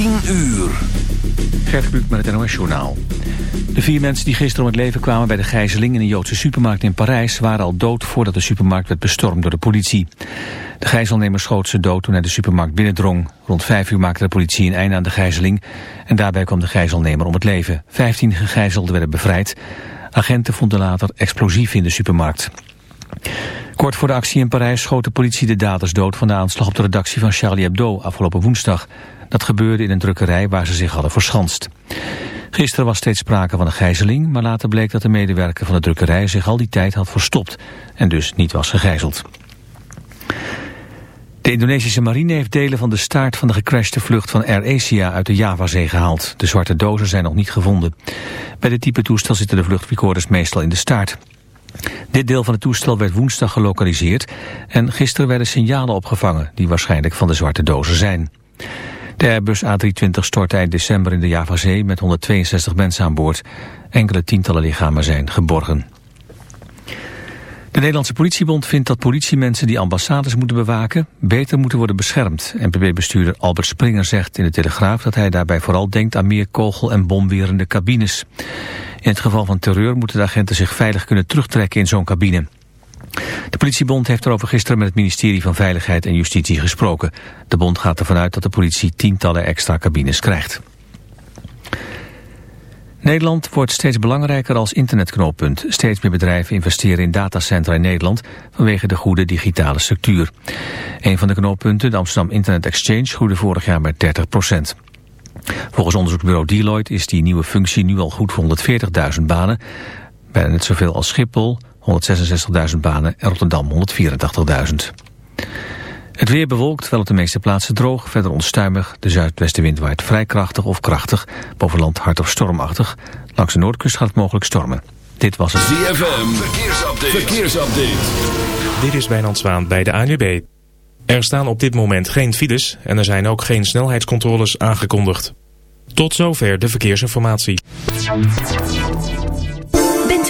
10 uur. Gert Kluk met het NOS Journaal. De vier mensen die gisteren om het leven kwamen bij de gijzeling in een Joodse supermarkt in Parijs waren al dood voordat de supermarkt werd bestormd door de politie. De gijzelnemer schoot ze dood toen hij de supermarkt binnendrong. Rond vijf uur maakte de politie een einde aan de gijzeling en daarbij kwam de gijzelnemer om het leven. Vijftien gegijzelden werden bevrijd. Agenten vonden later explosief in de supermarkt. Kort voor de actie in Parijs schoot de politie de daders dood van de aanslag op de redactie van Charlie Hebdo afgelopen woensdag. Dat gebeurde in een drukkerij waar ze zich hadden verschanst. Gisteren was steeds sprake van een gijzeling, maar later bleek dat de medewerker van de drukkerij zich al die tijd had verstopt en dus niet was gegijzeld. De Indonesische marine heeft delen van de staart van de gecrashte vlucht van Air Asia uit de Javazee gehaald. De zwarte dozen zijn nog niet gevonden. Bij dit type toestel zitten de vluchtrecorders meestal in de staart. Dit deel van het toestel werd woensdag gelokaliseerd en gisteren werden signalen opgevangen die waarschijnlijk van de zwarte dozen zijn. De Airbus A320 stortte eind december in de Javazee met 162 mensen aan boord. Enkele tientallen lichamen zijn geborgen. De Nederlandse politiebond vindt dat politiemensen die ambassades moeten bewaken beter moeten worden beschermd. NPB-bestuurder Albert Springer zegt in de Telegraaf dat hij daarbij vooral denkt aan meer kogel- en bomwerende cabines. In het geval van terreur moeten de agenten zich veilig kunnen terugtrekken in zo'n cabine. De politiebond heeft erover gisteren met het ministerie van Veiligheid en Justitie gesproken. De bond gaat ervan uit dat de politie tientallen extra cabines krijgt. Nederland wordt steeds belangrijker als internetknooppunt. Steeds meer bedrijven investeren in datacentra in Nederland vanwege de goede digitale structuur. Een van de knooppunten, de Amsterdam Internet Exchange, groeide vorig jaar met 30 procent. Volgens onderzoeksbureau Deloitte is die nieuwe functie nu al goed voor 140.000 banen. Bijna net zoveel als Schiphol, 166.000 banen en Rotterdam 184.000. Het weer bewolkt, wel op de meeste plaatsen droog, verder onstuimig. De zuidwestenwind waait vrij krachtig of krachtig, boven land hard of stormachtig. Langs de noordkust gaat het mogelijk stormen. Dit was het ZFM, verkeersupdate. verkeersupdate. Dit is Wijnand Zwaan bij de ANWB. Er staan op dit moment geen files en er zijn ook geen snelheidscontroles aangekondigd. Tot zover de verkeersinformatie.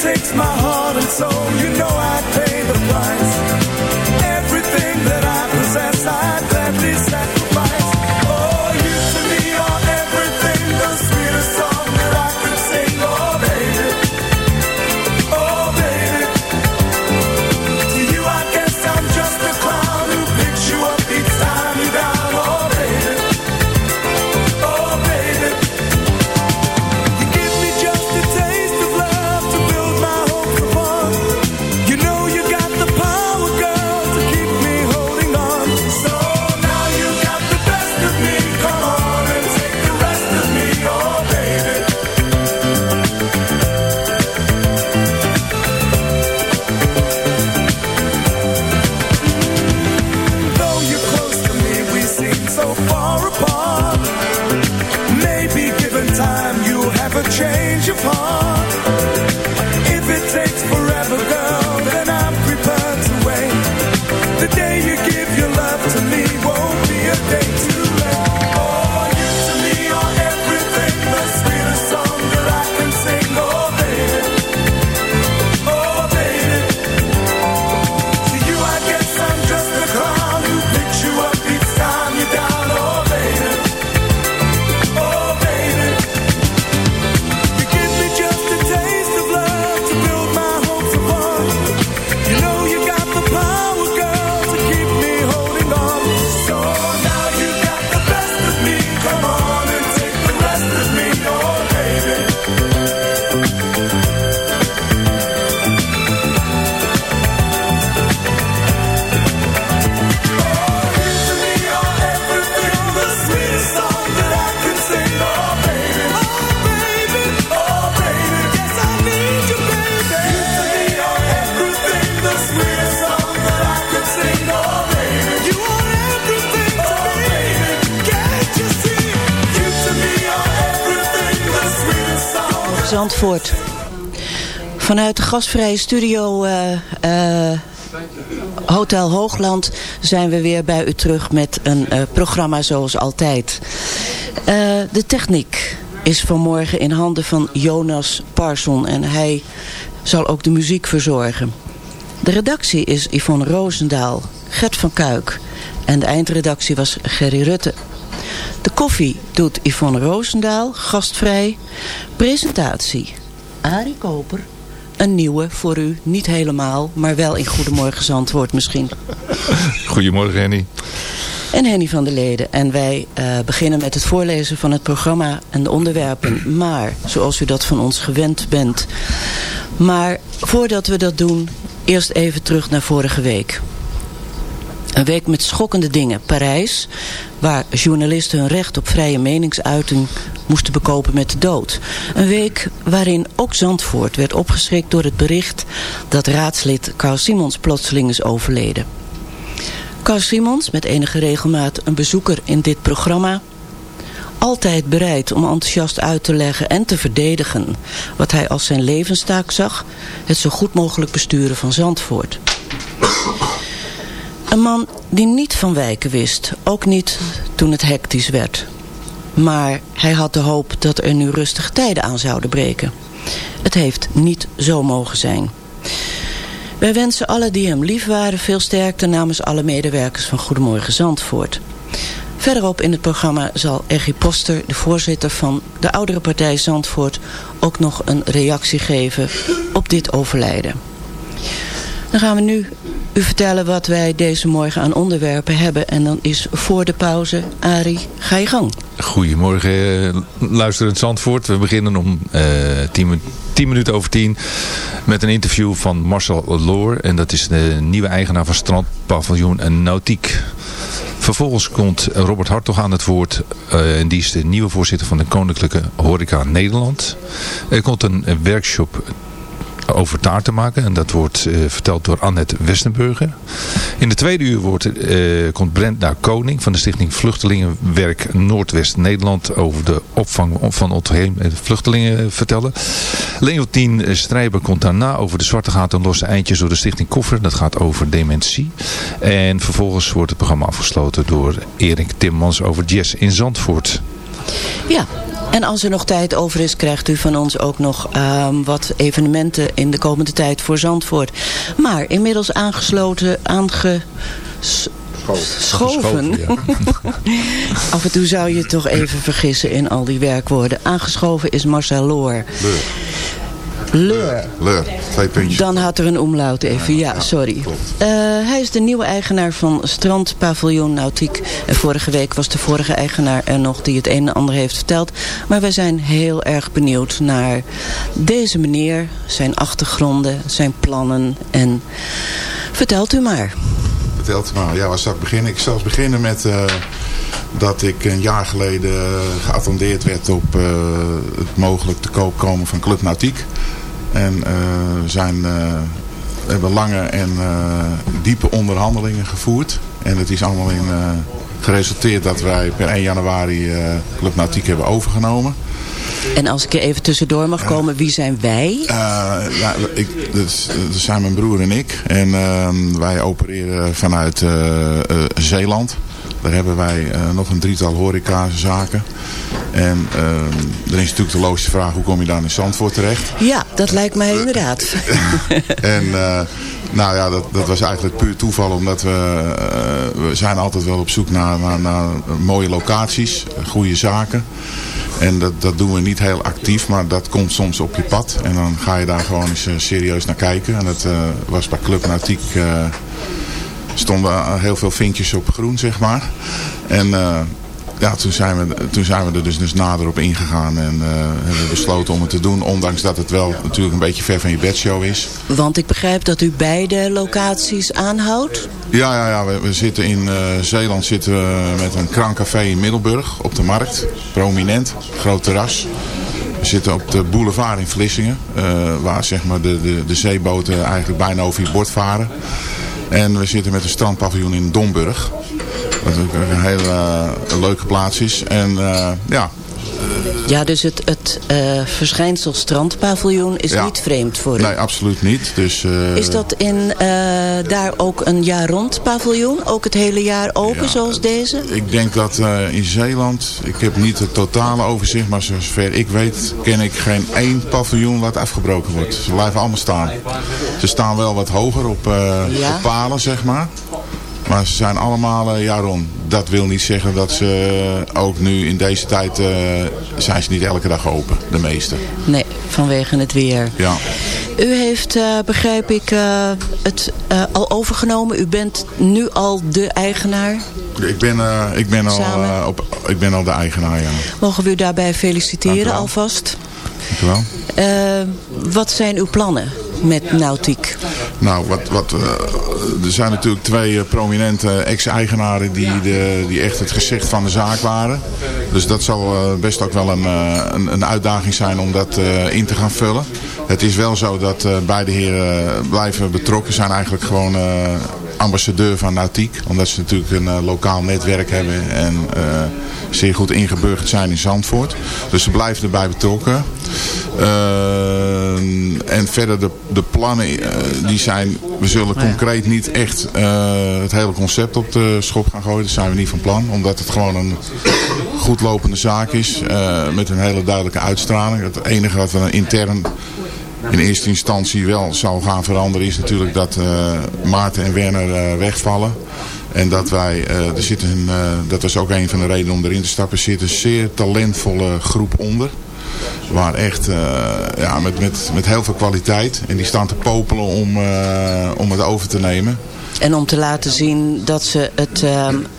Takes my heart and soul, you know I'd gastvrije studio eh, eh, Hotel Hoogland zijn we weer bij u terug met een eh, programma zoals altijd. De techniek is vanmorgen in handen van Jonas Parson en hij zal ook de muziek verzorgen. De redactie is Yvonne Roosendaal, Gert van Kuik en de eindredactie was Gerry Rutte. De koffie doet Yvonne Roosendaal, gastvrij. Presentatie, Arie Koper. Een nieuwe voor u, niet helemaal, maar wel in Goedemorgen Zandvoort misschien. Goedemorgen Henny. En Henny van der Leden. En wij eh, beginnen met het voorlezen van het programma en de onderwerpen. Maar, zoals u dat van ons gewend bent. Maar voordat we dat doen, eerst even terug naar vorige week. Een week met schokkende dingen. Parijs, waar journalisten hun recht op vrije meningsuiting moesten bekopen met de dood. Een week waarin ook Zandvoort werd opgeschrikt door het bericht dat raadslid Carl Simons plotseling is overleden. Carl Simons, met enige regelmaat een bezoeker in dit programma... altijd bereid om enthousiast uit te leggen en te verdedigen... wat hij als zijn levenstaak zag... het zo goed mogelijk besturen van Zandvoort. Een man die niet van wijken wist, ook niet toen het hectisch werd. Maar hij had de hoop dat er nu rustige tijden aan zouden breken. Het heeft niet zo mogen zijn. Wij wensen alle die hem lief waren veel sterkte namens alle medewerkers van Goedemorgen Zandvoort. Verderop in het programma zal Ergie Poster, de voorzitter van de oudere partij Zandvoort, ook nog een reactie geven op dit overlijden. Dan gaan we nu u vertellen wat wij deze morgen aan onderwerpen hebben. En dan is voor de pauze, Arie, ga je gang. Goedemorgen, eh, luisterend Zandvoort. We beginnen om eh, tien, tien minuten over tien met een interview van Marcel Loor. En dat is de nieuwe eigenaar van strandpaviljoen en Nautiek. Vervolgens komt Robert Hartog aan het woord. eh, en die is de nieuwe voorzitter van de Koninklijke Horeca Nederland. Er komt een workshop over taart te maken. En dat wordt eh, verteld door Annette Westenburger. In de tweede uur wordt, eh, komt Brenda Koning van de Stichting Vluchtelingenwerk Noordwest Nederland over de opvang van ontheem vluchtelingen vertellen. Leontien Strijber komt daarna over de zwarte gaten en losse eindjes door de Stichting Koffer. Dat gaat over dementie. En vervolgens wordt het programma afgesloten door Erik Timmans over jazz in Zandvoort. Ja, En als er nog tijd over is, krijgt u van ons ook nog ehm, wat evenementen in de komende tijd voor Zandvoort. Maar inmiddels aangesloten, aange... Schoven. Af en toe zou je toch even vergissen in al die werkwoorden. Aangeschoven is Marcel Loor. Leur. Leur, twee puntjes. Dan had er een omlaut even, ja, sorry. Uh, hij is de nieuwe eigenaar van Strand Paviljoen Nautiek. En vorige week was de vorige eigenaar er nog die het een en ander heeft verteld. Maar wij zijn heel erg benieuwd naar deze meneer, zijn achtergronden, zijn plannen. En vertelt u maar. Vertelt u maar. Ja, waar zal ik beginnen? Ik zal beginnen met... Uh dat ik een jaar geleden geattendeerd werd op uh, het mogelijk te koop komen van Club Nautiek. En zijn, hebben lange en diepe onderhandelingen gevoerd. En het is allemaal in geresulteerd dat wij per 1 januari Club Nautiek hebben overgenomen. En als ik er even tussendoor mag komen, wie zijn wij? ja, ik, dat, dat, zijn mijn broer en ik. En ehm, wij opereren vanuit Zeeland. Daar hebben wij uh, nog een drietal horecazaken. En uh, dan is natuurlijk de logische vraag, hoe kom je daar in Zandvoort terecht? Ja, dat lijkt mij inderdaad. en uh, nou ja, dat, dat was eigenlijk puur toeval, omdat we, we zijn altijd wel op zoek naar, naar, naar mooie locaties, goede zaken. En dat, dat doen we niet heel actief, maar dat komt soms op je pad. En dan ga je daar gewoon eens serieus naar kijken. En dat was bij Club Nautiek stonden heel veel vinkjes op groen, zeg maar. En ja, toen zijn, we, toen zijn we er dus, dus nader op ingegaan en uh, hebben we besloten om het te doen. Ondanks dat het wel natuurlijk een beetje ver van je bedshow is. Want ik begrijp dat u beide locaties aanhoudt? Ja, ja, ja we, we zitten in uh, Zeeland zitten we met een kraancafé in Middelburg op de markt. Prominent, groot terras. We zitten op de boulevard in Vlissingen. Uh, waar zeg maar de, de, de zeeboten eigenlijk bijna over je bord varen. En we zitten met een strandpaviljoen in Domburg. Wat ook een hele uh, leuke plaats is. En uh, ja... Ja, dus het, het uh, verschijnsel strandpaviljoen is ja. niet vreemd voor u? Nee, absoluut niet. Dus, is dat in, daar ook een jaar rond paviljoen? Ook het hele jaar open ja, zoals deze? Ik denk dat in Zeeland, ik heb niet het totale overzicht, maar zover ik weet ken ik geen één paviljoen wat afgebroken wordt. Ze blijven allemaal staan. Ze staan wel wat hoger op, ja. op palen, zeg maar. Maar ze zijn allemaal uh, jaar rond. Dat wil niet zeggen dat ze ook nu in deze tijd uh, zijn ze niet elke dag open. De meeste. Nee, vanwege het weer. Ja. U heeft, uh, begrijp ik, het al overgenomen. U bent nu al de eigenaar. Ik ben, ik ben, al, op, ik ben al de eigenaar, ja. Mogen we u daarbij feliciteren alvast? Dank u wel. wat zijn uw plannen? Met Nautiek? Nou, wat, wat, uh, er zijn natuurlijk twee prominente ex-eigenaren die, die echt het gezicht van de zaak waren. Dus dat zal uh, best ook wel een, een, een, uitdaging zijn om dat in te gaan vullen. Het is wel zo dat beide heren blijven betrokken zijn eigenlijk gewoon ambassadeur van Nautiek. Omdat ze natuurlijk een lokaal netwerk hebben en zeer goed ingeburgerd zijn in Zandvoort. Dus ze blijven erbij betrokken. Uh, en verder de, de plannen, uh, die zijn, we zullen concreet niet echt uh, het hele concept op de schop gaan gooien. Dat zijn we niet van plan. Omdat het gewoon een goed lopende zaak is. met een hele duidelijke uitstraling. Het enige wat we intern in eerste instantie wel zou gaan veranderen is natuurlijk dat Maarten en Werner wegvallen. En dat wij, uh, er zit een, dat was ook een van de redenen om erin te stappen, zit een zeer talentvolle groep onder. Waar echt, uh, ja, met, met, met heel veel kwaliteit. En die staan te popelen om, om het over te nemen. En om te laten zien dat ze het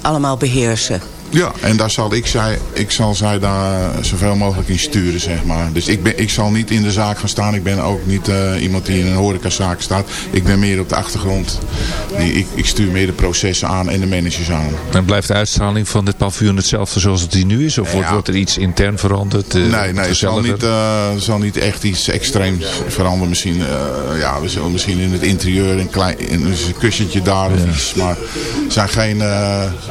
allemaal beheersen. Ja, en daar zal ik, zij, ik zal zij daar zoveel mogelijk in sturen, zeg maar. Dus ik, ben, ik zal niet in de zaak gaan staan. Ik ben ook niet uh, iemand die in een horecazaak staat. Ik ben meer op de achtergrond. Die, ik, ik stuur meer de processen aan en de managers aan. En blijft de uitstraling van dit paviljoen hetzelfde zoals het hier nu is? Of wordt, wordt er iets intern veranderd? Uh, nee, nee het zal niet, uh, zal niet echt iets extreems veranderen. Misschien, ja, we zullen misschien in het interieur een, klein, een kussentje daar of iets. Maar het zijn geen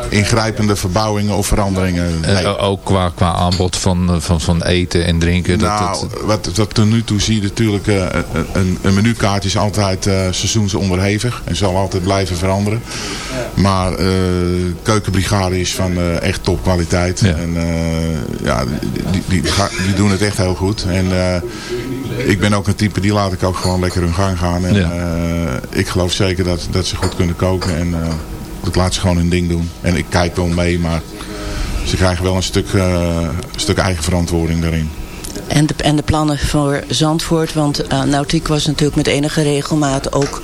ingrijpende verbouwingen wijzigingen of veranderingen. Eh, ook qua, qua aanbod van, eh, van, van eten en drinken. dat, Nou, dat, wat, wat tot nu toe zie je natuurlijk, eh, een, een, menukaart is altijd seizoensonderhevig en zal altijd blijven veranderen. Maar keukenbrigade is van echt topkwaliteit. Ja. En ja, die, die, die, doen het echt heel goed. En ik ben ook een type, die laat ik ook gewoon lekker hun gang gaan. En Ja. ik geloof zeker dat, dat ze goed kunnen koken en ik laat ze gewoon hun ding doen. En ik kijk wel mee, maar ze krijgen wel een stuk, eh, stuk eigen verantwoording daarin. En de, en de plannen voor Zandvoort, want eh, Nautiek was natuurlijk met enige regelmaat ook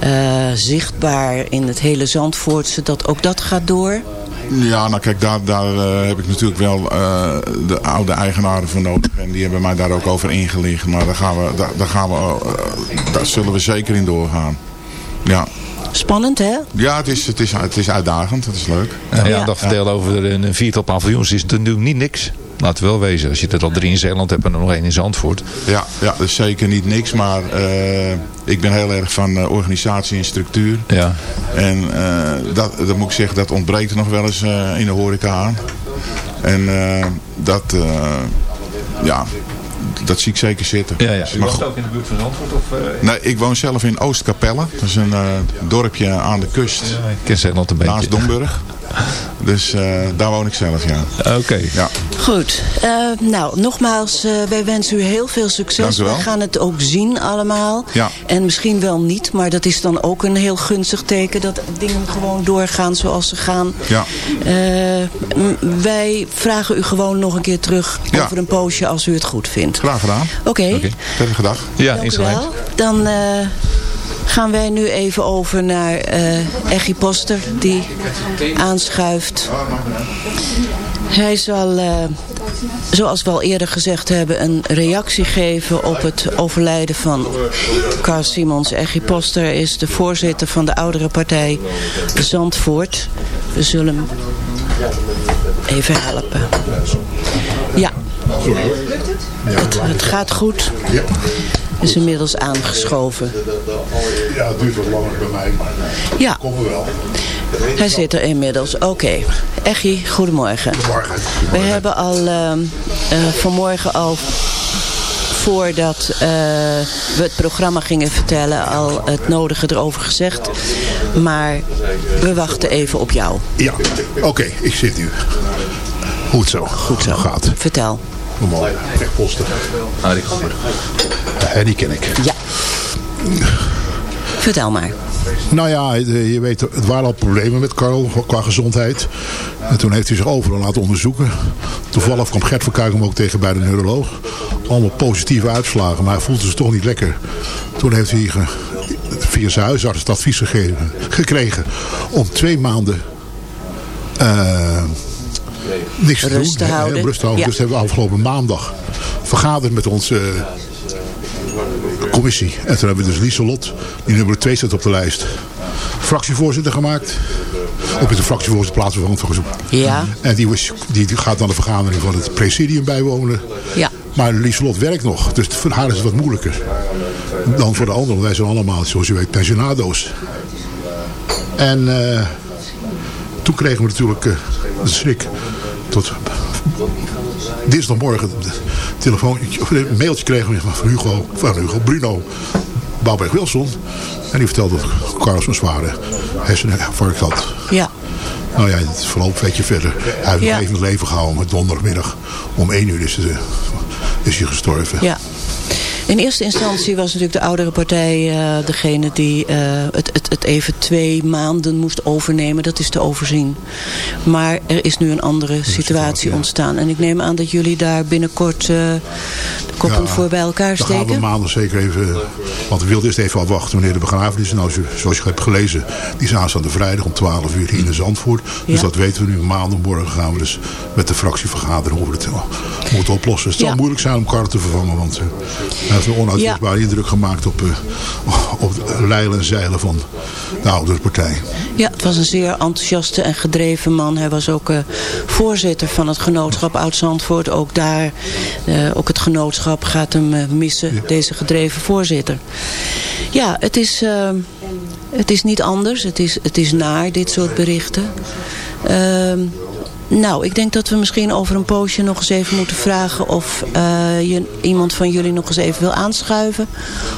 eh, zichtbaar in het hele Zandvoortse, dat ook dat gaat door. Ja, nou kijk, daar, daar heb ik natuurlijk wel de oude eigenaren voor nodig. En die hebben mij daar ook over ingelicht. Maar daar, gaan we, daar, daar, gaan we, daar zullen we zeker in doorgaan. Ja, Spannend hè? ja het, is, het, is, het is uitdagend. Het is leuk. ja, Ja. dat vertellen over een, een viertal paviljoens is natuurlijk niet niks. Laten we wel wezen. Als je er al drie in Zeeland hebt en er nog één in Zandvoort. Ja, ja, dat is zeker niet niks. Maar eh, ik ben heel erg van eh, organisatie en structuur. Ja. En eh, dat, dat moet ik zeggen, dat ontbreekt er nog wel eens eh, in de horeca aan. En eh, dat, eh, ja, dat zie ik zeker zitten. Ja, ja. Maar goed. ook in de buurt van Zandvoort? Of, Nee, ik woon zelf in Oostkapelle. Dat is een eh, dorpje aan de kust. Ik ken Zeeland een beetje. Naast Domburg. Dus eh, daar woon ik zelf, ja. Oké. ja. Goed, eh, nou nogmaals, eh, wij wensen u heel veel succes. Dank u wel. We gaan het ook zien allemaal. Ja. En misschien wel niet, maar dat is dan ook een heel gunstig teken dat dingen gewoon doorgaan zoals ze gaan. Ja. Eh, wij vragen u gewoon nog een keer terug Ja. over een poosje als u het goed vindt. Graag gedaan. Oké, Prettige dag. Ja, dank u wel. Dan eh, gaan wij nu even over naar Eggy Poster die aanschuift. Hij zal, eh, zoals we al eerder gezegd hebben, een reactie geven op het overlijden van Carl Simons. Eggy Poster is de voorzitter van de oudere partij Zandvoort. We zullen hem even helpen. Ja. Het, het gaat goed. Is inmiddels aangeschoven. Ja, het duurt wat langer bij mij, maar Ja, komen we wel. hij zit er inmiddels. Oké. Eggy, goedemorgen. Morgen. We hebben al ehm, eh, vanmorgen al voordat eh, we het programma gingen vertellen al het nodige erover gezegd. Maar we wachten even op jou. Ja, oké, ik zit nu. Goed zo. Goed zo. Gaat. Vertel. Normaal. Echt posten. Ah, die ken ik. Ja. Vertel maar. Nou ja, eh, je weet, het waren al problemen met Karel qua gezondheid. En toen heeft hij zich overal laten onderzoeken. Toevallig kwam Gert van Kuik hem ook tegen bij de neuroloog. Allemaal positieve uitslagen, maar hij voelde zich toch niet lekker. Toen heeft hij via zijn huisarts het advies gegeven, gekregen om twee maanden eh, niks te Rust doen. te hè, houden. Rust te houden. Ja. Dus hebben we afgelopen maandag vergaderd met onze eh, commissie. En toen hebben we dus Lieselot, die nummer 2 staat op de lijst, fractievoorzitter gemaakt. Op de fractievoorzitter plaatsvervangend volgens mij. Ja. En die, was, die gaat dan de vergadering van het presidium bijwonen. Ja. Maar Lieselot werkt nog, dus voor haar is het wat moeilijker. Dan voor de anderen, want wij zijn allemaal, zoals je weet, pensionado's. En eh, toen kregen we natuurlijk eh, de schrik tot dinsdagmorgen telefoon, of een mailtje kregen we van Hugo, van Hugo Bruno Bouwberg Wilson. En die vertelde dat Carlos een zware herseninfarct had. Ja. Nou ja, het verloopt een beetje verder. Hij heeft Ja. even het leven gehouden, maar donderdagmiddag om 1 uur is, het, eh, is hij gestorven. Ja. In eerste instantie was natuurlijk de oudere partij eh, degene die eh, het, het, het even twee maanden moest overnemen. Dat is te overzien. Maar er is nu een andere situatie ontstaan. En ik neem aan dat jullie daar binnenkort eh, de koppen Ja, voor bij elkaar Dan gaan we steken. maandag zeker even... Want we wilden eerst even afwachten wanneer de begrafenis is. Nou, zo- zoals je hebt gelezen, die is aanstaande vrijdag om 12 uur hier in Zandvoort. Dus Ja. dat weten we nu. Maandagmorgen gaan we dus met de fractie vergaderen we het, hoe het oplossen. Het zal moeilijk zijn om Karel te vervangen. Want eh, hij heeft een onuitwisbare indruk gemaakt op, eh, op de lijlen en zeilen van de oudere partij. Ja, het was een zeer enthousiaste en gedreven man. Hij was ook eh, voorzitter van het genootschap Oud-Zandvoort. Ook daar, eh, ook het genootschap gaat hem eh, missen, deze gedreven voorzitter. Ja, het is, het is niet anders. Het is, het is naar, dit soort berichten. Nou, ik denk dat we misschien over een poosje nog eens even moeten vragen of eh, je, iemand van jullie nog eens even wil aanschuiven.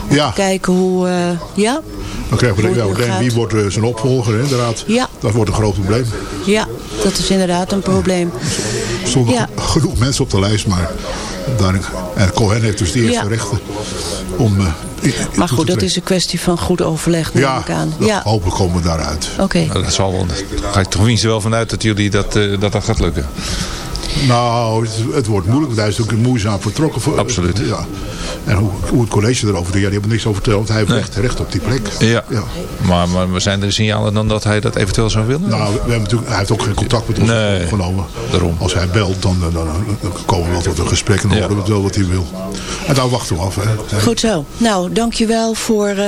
Om Ja. te kijken hoe, eh, ja? Dan krijgen we wie wordt eh, zijn opvolger inderdaad. Ja. Dat wordt een groot probleem. Ja, dat is inderdaad een probleem. Er stonden Ja. ge- genoeg mensen op de lijst, maar daar, en Cohen heeft dus de eerste Ja. rechten om... Maar goed, dat is een kwestie van goed overleg, neem Ja, ik aan. dat- Ja, hopelijk komen we daaruit. oké. Nou, dat zal wel. Daar ga ik toch minstens wel vanuit dat jullie dat, eh, dat, dat gaat lukken. Nou, het, het wordt moeilijk, want hij is ook moeizaam vertrokken. Voor, Absoluut. Ja. En hoe, hoe het college erover doet, ja, die hebben niks over verteld, want hij heeft Nee. recht, recht op die plek. Ja. Ja. Maar, maar zijn er signalen dan dat hij dat eventueel zou willen? Nou, we hebben natuurlijk, hij heeft ook geen contact met ons Nee, opgenomen. daarom. Als hij belt, dan, dan, dan, dan komen we wel tot een gesprek en dan Ja. horen we wel wat hij wil. En dan wachten we af. Hè. Goed zo. Nou, dankjewel voor eh,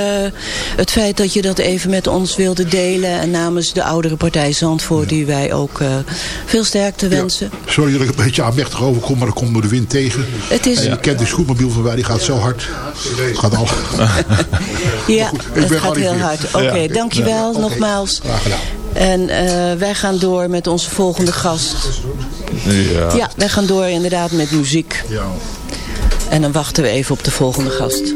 het feit dat je dat even met ons wilde delen. En namens de oudere partij Zandvoort, die wij ook eh, veel sterkte wensen. Ja. Sorry dat ik een beetje aanmächtig overkom, maar er komt door de wind tegen. Het is- En je kent die scootmobiel van mij, die gaat zo hard. Het gaat al. Ja, Goed, het gaat heel hard. Oké, Ja. dankjewel nogmaals. Graag gedaan. En eh, wij gaan door met onze volgende gast. Ja. Ja, wij gaan door inderdaad met muziek. Ja. En dan wachten we even op de volgende gast.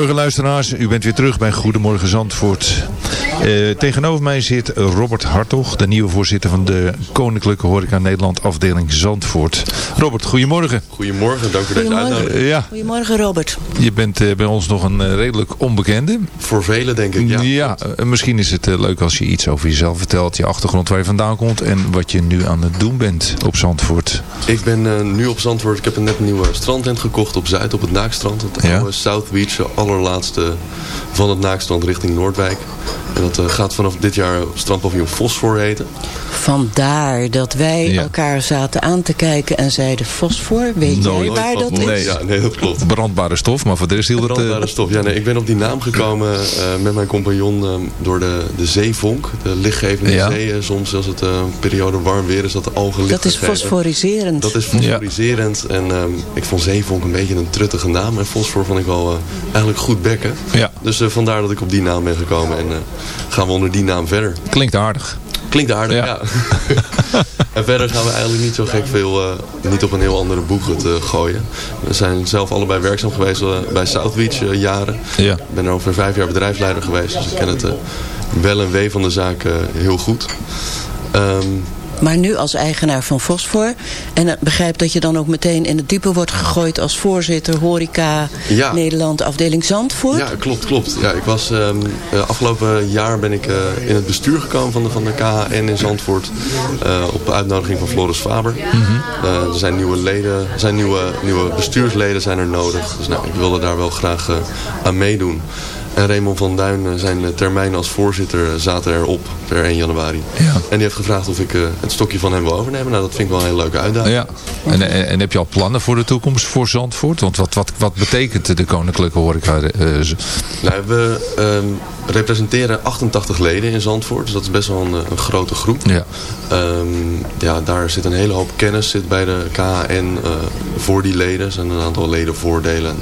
Goedemorgen luisteraars, u bent weer terug bij Goedemorgen Zandvoort. Eh, tegenover mij zit Robert Hartog, de nieuwe voorzitter van de Koninklijke Horeca Nederland afdeling Zandvoort. Robert, goedemorgen. Goedemorgen, dank voor deze uitnodiging. Ja, Goedemorgen Robert. je bent eh, bij ons nog een eh, redelijk onbekende. Voor velen denk ik, ja. eh, misschien is het leuk als je iets over jezelf vertelt, je achtergrond waar je vandaan komt en wat je nu aan het doen bent op Zandvoort. Ik ben eh, nu op Zandvoort. Ik heb een net een nieuwe strandtent gekocht op Zuid, op het Naakstrand. Het Ja. oude South Beach, de allerlaatste van het Naakstrand richting Noordwijk. En dat eh, gaat vanaf dit jaar strandpaviljoen Fosfor heten. Vandaar dat wij Ja. elkaar zaten aan te kijken en zeiden fosfor. Weet jij waar dat is? Nee. Ja, nee, dat klopt. Brandbare stof, maar voor de rest hield het... eh, Brandbare stof. Ja, nee, ik ben op die naam gekomen eh, met mijn compagnon eh, door de, de zeevonk. De lichtgevende Ja. zeeën. Soms als het eh, een periode warm weer is, dat de algen licht Dat is fosforiserend. Dat is fosforiserend. En ehm, ik vond zeevonk een beetje een truttige naam. En fosfor vond ik wel eh, eigenlijk goed bekken. Ja. Dus eh, vandaar dat ik op die naam ben gekomen. En eh, gaan we onder die naam verder. Klinkt aardig. Klinkt aardig, Ja. ja. en verder gaan we eigenlijk niet zo gek veel, eh, niet op een heel andere boeg te gooien. We zijn zelf allebei werkzaam geweest eh, bij South Beach eh, jaren. Ja. Ik ben er ongeveer vijf jaar bedrijfsleider geweest. Dus ik ken het eh, wel en wee van de zaak eh, heel goed. Ehm, Maar nu als eigenaar van Fosfor. En begrijp dat je dan ook meteen in het diepe wordt gegooid als voorzitter Horeca Ja. Nederland afdeling Zandvoort. Ja, klopt, klopt. Ja, ik was, ehm, eh, afgelopen jaar ben ik eh, in het bestuur gekomen van de, van de KHN in Zandvoort. eh, op uitnodiging van Floris Faber. Eh, er zijn nieuwe leden, er zijn nieuwe, nieuwe bestuursleden zijn er nodig. Dus nou, ik wilde daar wel graag aan meedoen. En Raymond van Duin, eh, zijn termijn als voorzitter, eh, zaten erop per 1 januari. Ja. En die heeft gevraagd of ik eh, het stokje van hem wil overnemen. Nou, dat vind ik wel een hele leuke uitdaging. Ja. En, en, en heb je al plannen voor de toekomst voor Zandvoort? Want wat, wat, wat betekent de Koninklijke Horeca? Nou, we ehm, representeren 88 leden in Zandvoort. Dus dat is best wel een, een grote groep. ja. Ehm, ja, daar zit een hele hoop kennis zit bij de KHN eh, voor die leden. Er zijn een aantal ledenvoordelen.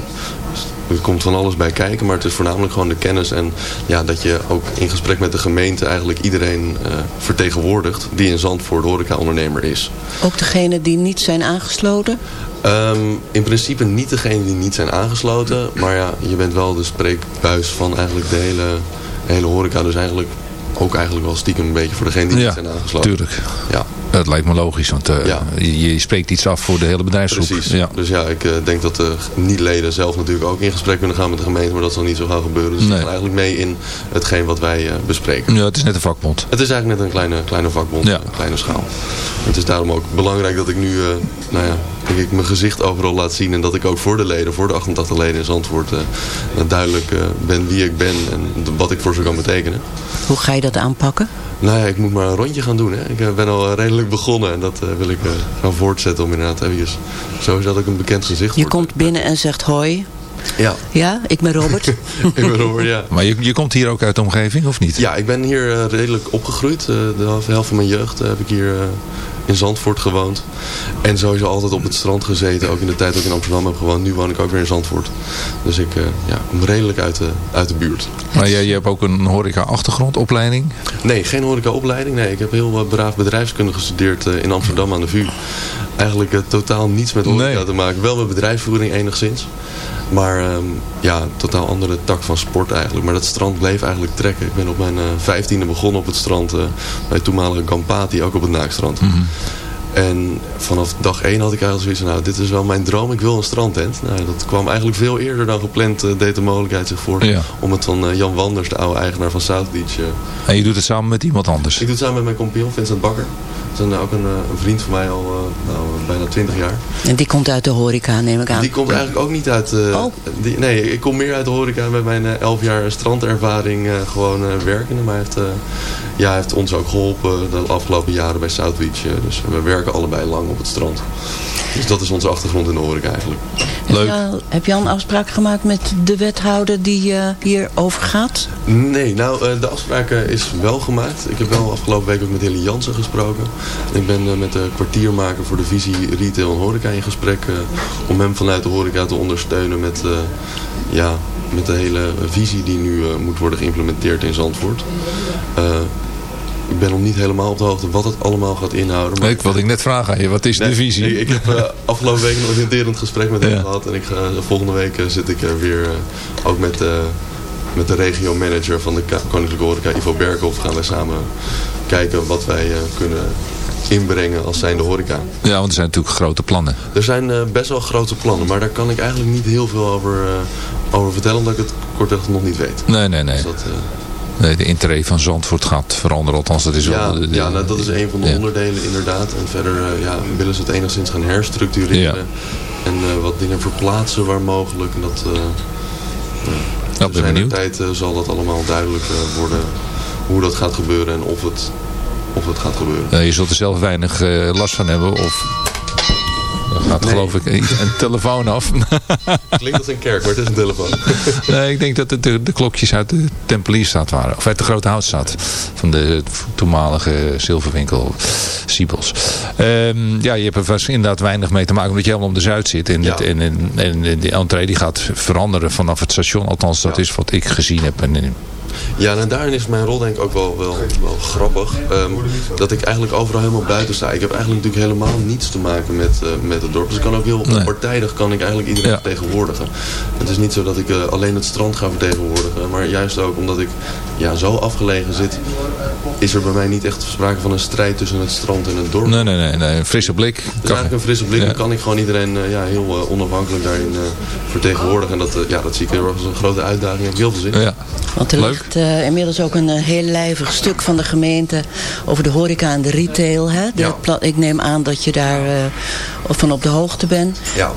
Er komt van alles bij kijken, maar het is voornamelijk gewoon de kennis. En ja, dat je ook in gesprek met de gemeente eigenlijk iedereen eh, vertegenwoordigt die in Zandvoort horeca-ondernemer is. Ook degene die niet zijn aangesloten. Ehm, in principe niet degene die niet zijn aangesloten. Maar ja, je bent wel de spreekbuis van eigenlijk de hele, hele horeca. Dus eigenlijk ook eigenlijk wel stiekem een beetje voor degene die Ja, niet zijn aangesloten. tuurlijk. Ja. Dat lijkt me logisch, want eh, Ja. je, je spreekt iets af voor de hele bedrijfsgroep. Precies. Ja. Dus ja, ik eh, denk dat de niet-leden zelf natuurlijk ook in gesprek kunnen gaan met de gemeente. Maar dat zal niet zo gaan gebeuren. Dus Nee. gaan eigenlijk mee in hetgeen wat wij eh, bespreken. ja, het is net een vakbond. Het is eigenlijk net een kleine, kleine vakbond, Ja. een kleine schaal. Het is daarom ook belangrijk dat ik nu, eh, nou ja, denk ik, mijn gezicht overal laat zien. En dat ik ook voor de leden, voor de 88 leden in Zandvoort, eh, duidelijk eh, ben wie ik ben en wat ik voor ze kan betekenen. Hoe ga je dat aanpakken? Nou ja, ik moet maar een rondje gaan doen. Hè. Ik eh, ben al eh, redelijk begonnen en dat eh, wil ik eh, gaan voortzetten om inderdaad even sowieso dat ik een bekend gezicht Je komt binnen en zegt hoi. Ja, Ja, ik ben Robert. ik ben Robert, ja. Maar je, je komt hier ook uit de omgeving, of niet? Ja, ik ben hier redelijk opgegroeid. Eh, de helft- van mijn jeugd heb ik hier eh, in Zandvoort gewoond. En sowieso altijd op het strand gezeten. Ook in de tijd dat ik in Amsterdam heb gewoond. Nu woon ik ook weer in Zandvoort. Dus ik eh, ja, kom redelijk uit de, uit de buurt. Maar je, je hebt ook een horeca-achtergrondopleiding. Nee, geen horecaopleiding. Nee, ik heb heel eh, braaf bedrijfskunde gestudeerd eh, in Amsterdam aan de VU. Eigenlijk totaal niets met horeca Nee. te maken. Wel met bedrijfsvoering enigszins. Maar ehm, ja, totaal andere tak van sport eigenlijk. Maar dat strand bleef eigenlijk trekken. Ik ben op mijn vijftiende begonnen op het strand eh, bij toenmalige Gampati, ook op het Naakstrand. Mhm. En vanaf dag één had ik eigenlijk zoiets van, nou, dit is wel mijn droom, ik wil een strandtent. Nou, dat kwam eigenlijk veel eerder dan gepland, eh, deed de mogelijkheid zich voor. Ja. Om het van eh, Jan Wanders, de oude eigenaar van South Beach, eh, En je doet het samen met iemand anders. ik doe het samen met mijn compagnon Vincent Bakker. Een, ook een, eh, een vriend van mij al eh, nou, bijna 20 jaar. En die komt uit de horeca, neem ik aan. Die komt eigenlijk ook niet uit... eh, Oh. die, nee, ik kom meer uit de horeca met mijn 11 jaar strandervaring eh, gewoon eh, werken. Maar hij heeft, eh, ja, hij heeft ons ook geholpen de afgelopen jaren bij South Beach. dus we werken allebei lang op het strand. Dus dat is onze achtergrond in de horeca eigenlijk. Leuk. Heb je, al, heb je al een afspraak gemaakt met de wethouder die eh, hier over gaat? Nee, nou, eh, de afspraak is wel gemaakt. Ik heb wel afgelopen week ook met Hilly Jansen gesproken. Ik ben eh, met de kwartiermaker voor de visie retail en horeca in gesprek. eh, om hem vanuit de horeca te ondersteunen met, eh, ja, met de hele visie die nu moet worden geïmplementeerd in Zandvoort. Ik ben nog niet helemaal op de hoogte wat het allemaal gaat inhouden. Maar Ik wilde ik net vragen aan je, wat is Nee, de visie? Ik, ik heb afgelopen week een oriënterend gesprek met hem Ja. gehad. En ik, volgende week zit ik er weer ook met, met de regio-manager van de Koninklijke Horeca, Ivo Berkhoff. Gaan wij samen kijken wat wij eh, kunnen inbrengen als zijnde horeca. Ja, want er zijn natuurlijk grote plannen. Er zijn eh, best wel grote plannen, maar daar kan ik eigenlijk niet heel veel over, eh, over vertellen, omdat ik het kortweg nog niet weet. Nee, nee, nee. Dus dat, Nee, de intree van Zandvoort gaat veranderen. Althans, dat is ja, wel... de- de- ja nou, dat is een van de ja. onderdelen inderdaad. En verder ja, willen ze het enigszins gaan herstructureren. Ja. En wat dingen verplaatsen waar mogelijk. En dat, Ja, ben zijn benieuwd. tijd eh, zal dat allemaal duidelijk eh, worden hoe dat gaat gebeuren en of het, of het gaat gebeuren. Je zult er zelf weinig eh, last van hebben. Of er gaat geloof ik een telefoon af. Klinkt als een kerk, maar het is een telefoon. nee, ik denk dat het de, de klokjes uit de Tempelierstraat waren. Of uit de Grote Houtstraat. Van de toenmalige zilverwinkel Siebels. Ehm, ja, je hebt er vast inderdaad weinig mee te maken. Omdat je helemaal om de Zuid zit. En, het, en, en, en de entree die gaat veranderen vanaf het station. Althans, dat is wat ik gezien heb. En- Ja, en daarin is mijn rol denk ik ook wel, wel, wel grappig. Ehm, dat ik eigenlijk overal helemaal buiten sta. Ik heb eigenlijk natuurlijk helemaal niets te maken met, eh, met het dorp. Dus ik kan ook heel Nee. partijdig kan ik eigenlijk iedereen Ja. vertegenwoordigen. Het is niet zo dat ik eh, alleen het strand ga vertegenwoordigen. Maar juist ook omdat ik ja, zo afgelegen zit... is er bij mij niet echt sprake van een strijd tussen het strand en het dorp. nee, nee, nee, nee. Een frisse blik. Dus eigenlijk een frisse blik. Dan kan ik gewoon iedereen eh, ja, heel onafhankelijk daarin eh, vertegenwoordigen. En dat, ja, dat zie ik heel erg als een grote uitdaging. Ik heb heel veel zin. Ja. Want er Leuk. Eh, inmiddels ook een eh, heel lijvig stuk van de gemeente over de horeca en de retail. Hè? De Ja. pla- ik neem aan dat je daar eh, van op de hoogte bent. Ja.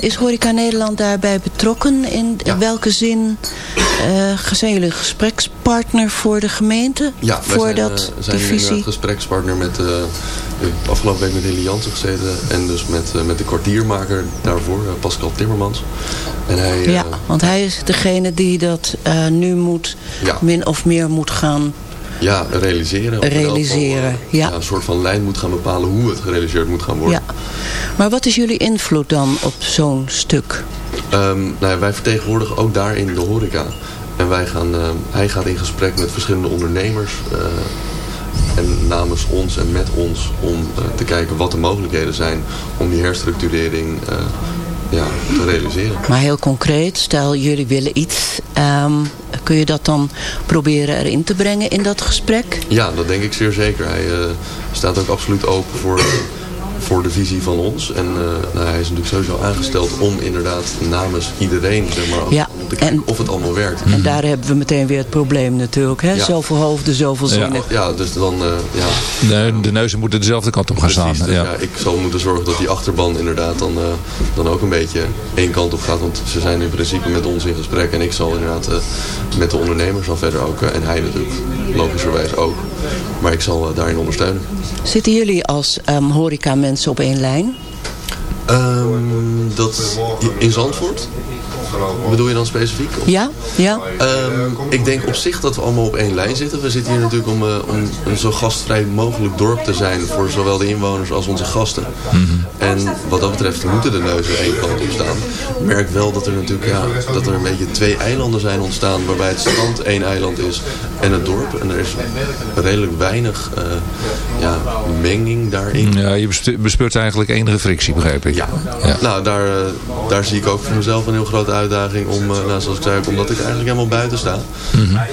Is Horeca Nederland daarbij betrokken? In, welke zin zijn jullie een gesprekspartner voor de gemeente? Ja, voor zijn, dat, zijn visie? inderdaad gesprekspartner met, afgelopen week met Hilly Jansen gezeten. En dus met, met de kwartiermaker daarvoor, Pascal Timmermans. En hij, Ja, want hij is degene die dat nu moet, Ja. min of meer moet gaan ja, realiseren. Geval, realiseren. eh, Ja. een soort van lijn moet gaan bepalen hoe het gerealiseerd moet gaan worden. Ja. Maar wat is jullie invloed dan op zo'n stuk? Ehm, nou ja, wij vertegenwoordigen ook daarin de horeca. En wij gaan, ehm, hij gaat in gesprek met verschillende ondernemers. eh, en namens ons en met ons om eh, te kijken wat de mogelijkheden zijn om die herstructurering eh, ja, te realiseren. Maar heel concreet, stel jullie willen iets. ehm, kun je dat dan proberen erin te brengen in dat gesprek? Ja, dat denk ik zeer zeker. Hij eh, staat ook absoluut open voor, voor de visie van ons. En eh, nou, hij is natuurlijk sowieso aangesteld om inderdaad namens iedereen zeg maar, Ja, te kijken of het allemaal werkt. En daar hebben we meteen weer het probleem natuurlijk. Hè? Ja. Zoveel hoofden, zoveel Ja. zinnen. Ja, dus dan, eh, ja, Nee, de neuzen moeten dezelfde kant op gaan Precies, staan. dus ja. ja, ik zal moeten zorgen dat die achterban inderdaad dan, eh, dan ook een beetje één kant op gaat. Want ze zijn in principe met ons in gesprek. En ik zal inderdaad eh, met de ondernemers dan verder ook. en hij natuurlijk logischerwijs ook. Maar ik zal daarin ondersteunen. Zitten jullie als ehm, horeca mensen op één lijn? Ehm, dat in Zandvoort? Bedoel je dan specifiek? Of- Ja? Ja? Ehm, ik denk op zich dat we allemaal op één lijn zitten. We zitten hier natuurlijk om, eh, om een zo gastvrij mogelijk dorp te zijn voor zowel de inwoners als onze gasten. En wat dat betreft moeten de neuzen één kant op staan. Ik merk wel dat er natuurlijk ja, dat er een beetje twee eilanden zijn ontstaan waarbij het strand één eiland is en het dorp. En er is redelijk weinig eh, ja, menging daarin. Ja, je bespeurt eigenlijk enige frictie, begrijp ik. Ja. Nou, daar, eh, daar zie ik ook voor mezelf een heel grote uitdaging om, eh, nou, zoals ik zei, omdat ik eigenlijk helemaal buiten sta.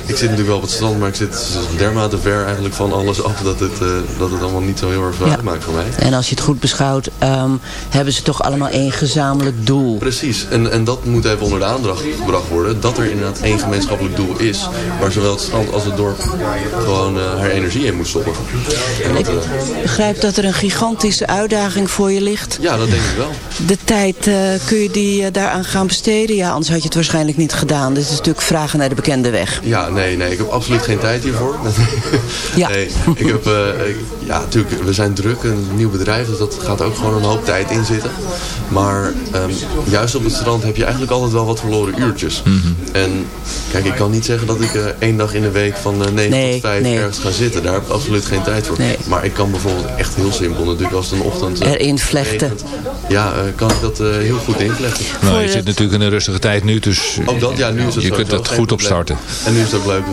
Ik zit natuurlijk wel op het strand, maar ik zit dermate ver eigenlijk van alles af dat het, eh, dat het allemaal niet zo heel erg Ja. uitmaakt voor mij. En als je het goed beschouwt, ehm, hebben ze toch allemaal één gezamenlijk doel. Precies, en, en dat moet even onder de aandacht gebracht worden. Dat er inderdaad één gemeenschappelijk doel is. Waar zowel het strand als het dorp gewoon haar energie in moet stoppen. En dat, Ik begrijp dat er een gigantische uitdaging voor je ligt. ja, dat denk ik wel. De tijd, eh, kun je die eh, daaraan gaan besteden? Ja, anders had je het waarschijnlijk niet gedaan. Dit is natuurlijk vragen naar de bekende weg. Ja, nee, nee, ik heb absoluut geen tijd hiervoor. Ja. Nee, ik heb, eh, ik- ja, natuurlijk, we zijn druk, een nieuw bedrijf, dus dat gaat ook gewoon een hoop tijd in zitten. Maar ehm, juist op het strand heb je eigenlijk altijd wel wat verloren uurtjes. Mhm. En kijk, ik kan niet zeggen dat ik eh, één dag in de week van eh 9 Nee, tot 5 nee. ergens ga zitten. Daar heb ik absoluut geen tijd voor. Maar ik kan bijvoorbeeld echt heel simpel, natuurlijk als het een ochtend... eh, Erin vlechten. regent, Ja, eh, kan ik dat eh, heel goed invlechten. Nou, je zit natuurlijk in een rustige tijd nu, dus Ook dat, ja, nu is het je kunt dat goed opstarten. En nu is het ook leuk.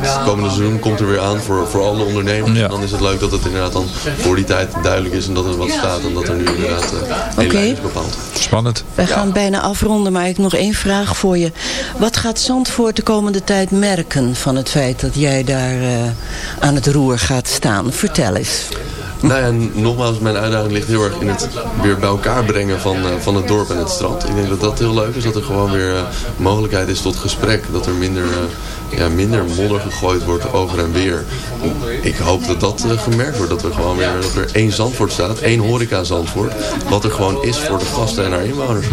Het komende seizoen komt er weer aan voor, voor alle ondernemers. En dan is het leuk dat het inderdaad dan voor die tijd duidelijk is en dat er wat staat. En dat er nu inderdaad uh, een Oké. lijn is bepaald. Spannend. Wij gaan bijna afronden, maar ik heb nog één vraag voor je. Wat gaat Zandvoort de komende tijd merken van het feit dat jij daar eh, aan het roer gaat staan? Vertel eens. Nou ja, nogmaals, mijn uitdaging ligt heel erg in het weer bij elkaar brengen van, eh, van het dorp en het strand. Ik denk dat dat heel leuk is, dat er gewoon weer eh, mogelijkheid is tot gesprek. Dat er minder, eh, ja, minder modder gegooid wordt over en weer. Ik hoop dat dat eh, gemerkt wordt, dat er gewoon weer dat er één Zandvoort staat, één horeca Zandvoort. Wat er gewoon is voor de gasten en haar inwoners.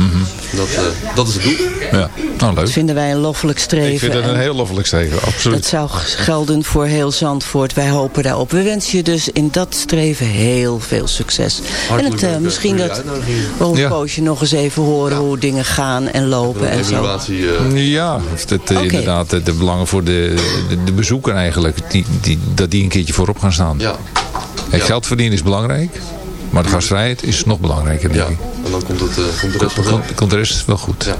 dat, eh, dat is het doel. Ja, nou leuk. Dat vinden wij een loffelijk streven. Ik vind het een en heel loffelijk streven, absoluut. Dat zou gelden voor heel Zandvoort. Wij hopen daarop. We wensen je dus in dat streven heel veel succes. en het, eh, eh, misschien dat we een Ja. poosje nog eens even horen hoe dingen gaan en lopen en zo. Eh, Ja, of dat, Oké. inderdaad de, belangen voor de, de, de bezoeker eigenlijk, die, die, dat die een keertje voorop gaan staan. Ja. Het geld verdienen is belangrijk, maar de gastvrijheid is nog belangrijker, denk ik. En dan komt, het, komt de rest Komt, wel. komt, komt de rest wel goed. Ja.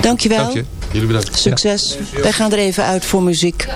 Dankjewel. Dank je. Jullie bedankt. Succes. Wij gaan er even uit voor muziek.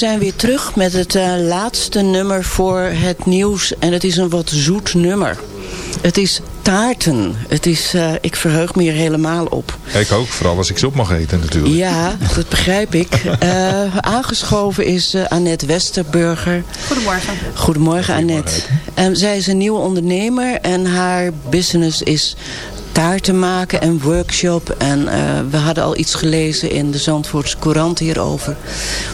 Zijn weer terug met het eh, laatste nummer voor het nieuws. En het is een wat zoet nummer. Het is taarten. Het is, eh, ik verheug me hier helemaal op. Ik ook, vooral als ik ze op mag eten natuurlijk. Ja, dat begrijp ik. Eh, aangeschoven is eh, Annette Westerburger. Goedemorgen. Goedemorgen Annette. Ehm, zij is een nieuwe ondernemer en haar business is taarten maken en workshop. En eh, we hadden al iets gelezen in de Zandvoortse Courant hierover.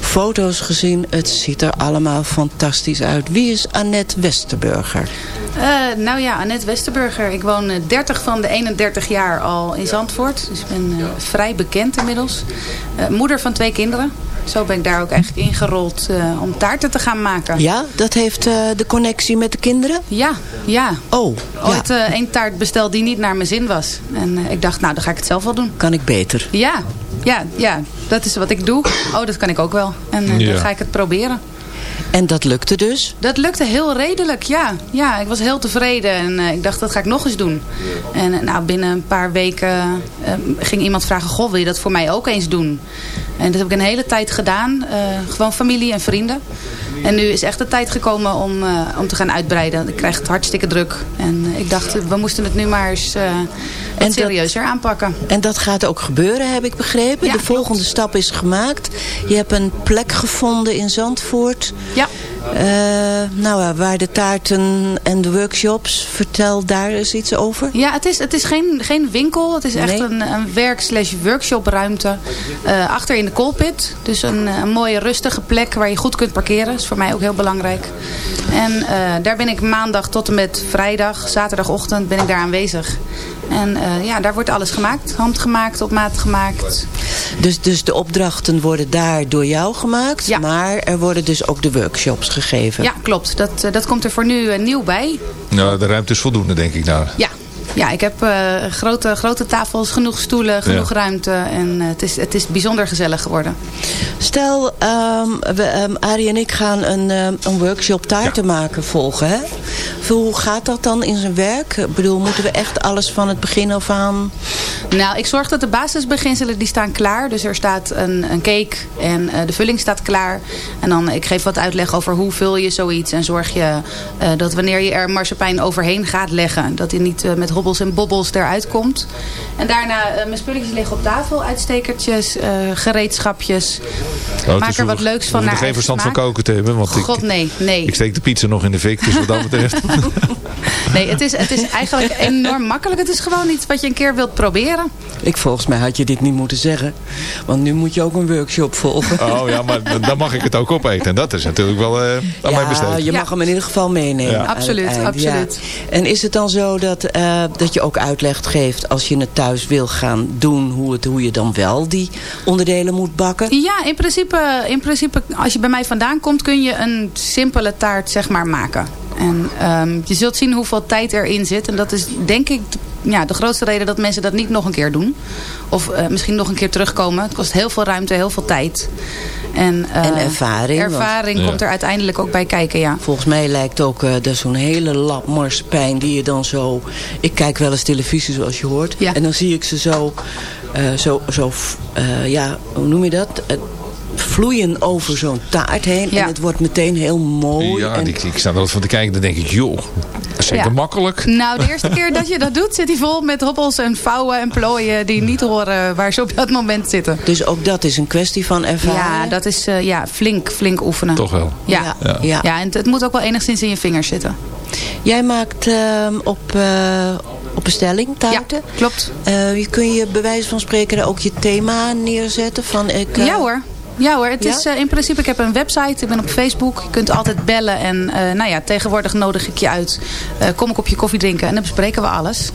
Foto's gezien, het ziet er allemaal fantastisch uit. Wie is Annette Westerburger? Eh, nou ja, Annette Westerburger. Ik woon eh, 30 van de 31 jaar al in Zandvoort. Dus ik ben eh, vrij bekend inmiddels. Eh, moeder van twee kinderen. Zo ben ik daar ook eigenlijk ingerold eh, om taarten te gaan maken. Ja, dat heeft eh, de connectie met de kinderen? Ja, ja. Oh, Ooit eh één taart besteld die niet naar mijn zin was. En eh, ik dacht, nou, dan ga ik het zelf wel doen. Kan ik beter? Ja, ja, ja. Dat is wat ik doe. Oh, dat kan ik ook wel. En Ja. dan ga ik het proberen. En dat lukte dus? Dat lukte heel redelijk, ja. Ja, ik was heel tevreden en eh, ik dacht, dat ga ik nog eens doen. En eh, nou, binnen een paar weken eh, ging iemand vragen, goh, wil je dat voor mij ook eens doen? En dat heb ik een hele tijd gedaan. eh, gewoon familie en vrienden. En nu is echt de tijd gekomen om, eh, om te gaan uitbreiden. Ik krijg het hartstikke druk. En ik dacht, we moesten het nu maar eens eh wat serieuzer aanpakken. En dat gaat ook gebeuren, heb ik begrepen. de volgende stap is gemaakt. Je hebt een plek gevonden in Zandvoort. Ja. Nou, ja, waar de taarten en de workshops. Vertel daar eens iets over. Ja, het is, het is geen, geen winkel. Het is echt een, een werk slash workshop ruimte. eh, achter in de Colpit. Dus een, een mooie rustige plek waar je goed kunt parkeren. Dat is voor mij ook heel belangrijk. En eh, daar ben ik maandag tot en met vrijdag, zaterdagochtend ben ik daar aanwezig. En eh, ja, daar wordt alles gemaakt. Handgemaakt, op maat gemaakt. Dus, dus de opdrachten worden daar door jou gemaakt. Maar er worden dus ook de workshops gegeven. Ja, klopt. Dat, eh, dat komt er voor nu eh, nieuw bij. Nou, de ruimte is voldoende, denk ik nou. Ja. Ja, ik heb eh, grote, grote tafels, genoeg stoelen, genoeg Ja. ruimte. En eh, het, is, het is bijzonder gezellig geworden. Stel, ehm, we, ehm, Arie en ik gaan een, ehm, een workshop taarten maken volgen. Hè? Hoe gaat dat dan in zijn werk? Ik bedoel, moeten we echt alles van het begin af aan... Nou, ik zorg dat de basisbeginselen die staan klaar. Dus er staat een, een cake en eh, de vulling staat klaar. En dan, ik geef wat uitleg over hoe vul je zoiets. En zorg je eh, dat wanneer je er marsepein overheen gaat leggen... dat hij niet eh, met en bobbels eruit komt. En daarna, eh, mijn spulletjes liggen op tafel. Uitstekertjes, eh, gereedschapjes. Oh, Maak er wat leuks van hoeven naar geen verstand van koken te hebben. Want God, ik, nee, nee. ik steek de pizza nog in de fik. Dus wat dat betreft. Nee, het is, het is eigenlijk enorm makkelijk. Het is gewoon iets wat je een keer wilt proberen. Ik, volgens mij had je dit niet moeten zeggen. Want nu moet je ook een workshop volgen. Oh ja, maar dan- mag ik het ook opeten. En dat is natuurlijk wel eh, aan mij besteed. je mag hem in ieder geval meenemen. Ja. Absoluut, absoluut. ja. En is het dan zo dat, eh, dat je ook uitleg geeft... als je het thuis wil gaan doen... hoe, het, hoe je dan wel die onderdelen moet bakken? Ja, in principe, in principe, als je bij mij vandaan komt, kun je een simpele taart zeg maar maken. En ehm, je zult zien hoeveel tijd erin zit. En dat is denk ik ja, de grootste reden dat mensen dat niet nog een keer doen. Of eh, misschien nog een keer terugkomen. Het kost heel veel ruimte, heel veel tijd. En, eh, En ervaring, Ervaring Ja. komt er uiteindelijk ook bij kijken, ja. Volgens mij lijkt ook uh, zo'n hele lap marsepein die je dan zo... Ik kijk wel eens televisie zoals je hoort. En dan zie ik ze zo, uh, zo, zo uh, ja, hoe noem je dat? Vloeien over zo'n taart heen. En het wordt meteen heel mooi. Ja, en... die, ik sta er wat van te kijken. Dan denk ik, joh, dat is zeker Ja. makkelijk. Nou, de eerste keer dat je dat doet, zit hij vol met hobbels en vouwen en plooien die niet horen waar ze op dat moment zitten. Dus ook dat is een kwestie van ervaring? Ja, dat is uh, ja, flink, flink oefenen. Toch wel? Ja, Ja. ja. En het, het moet ook wel enigszins in je vingers zitten. Jij maakt uh, op, uh, op bestelling taarten? Ja, klopt. Uh, kun je bij wijze van spreken ook je thema neerzetten? Van ik, ja hoor. Ja hoor, het Ja? is uh, in principe, ik heb een website, ik ben op Facebook. Je kunt altijd bellen en uh, nou ja, tegenwoordig nodig ik je uit. Uh, kom ik op je koffie drinken en dan bespreken we alles.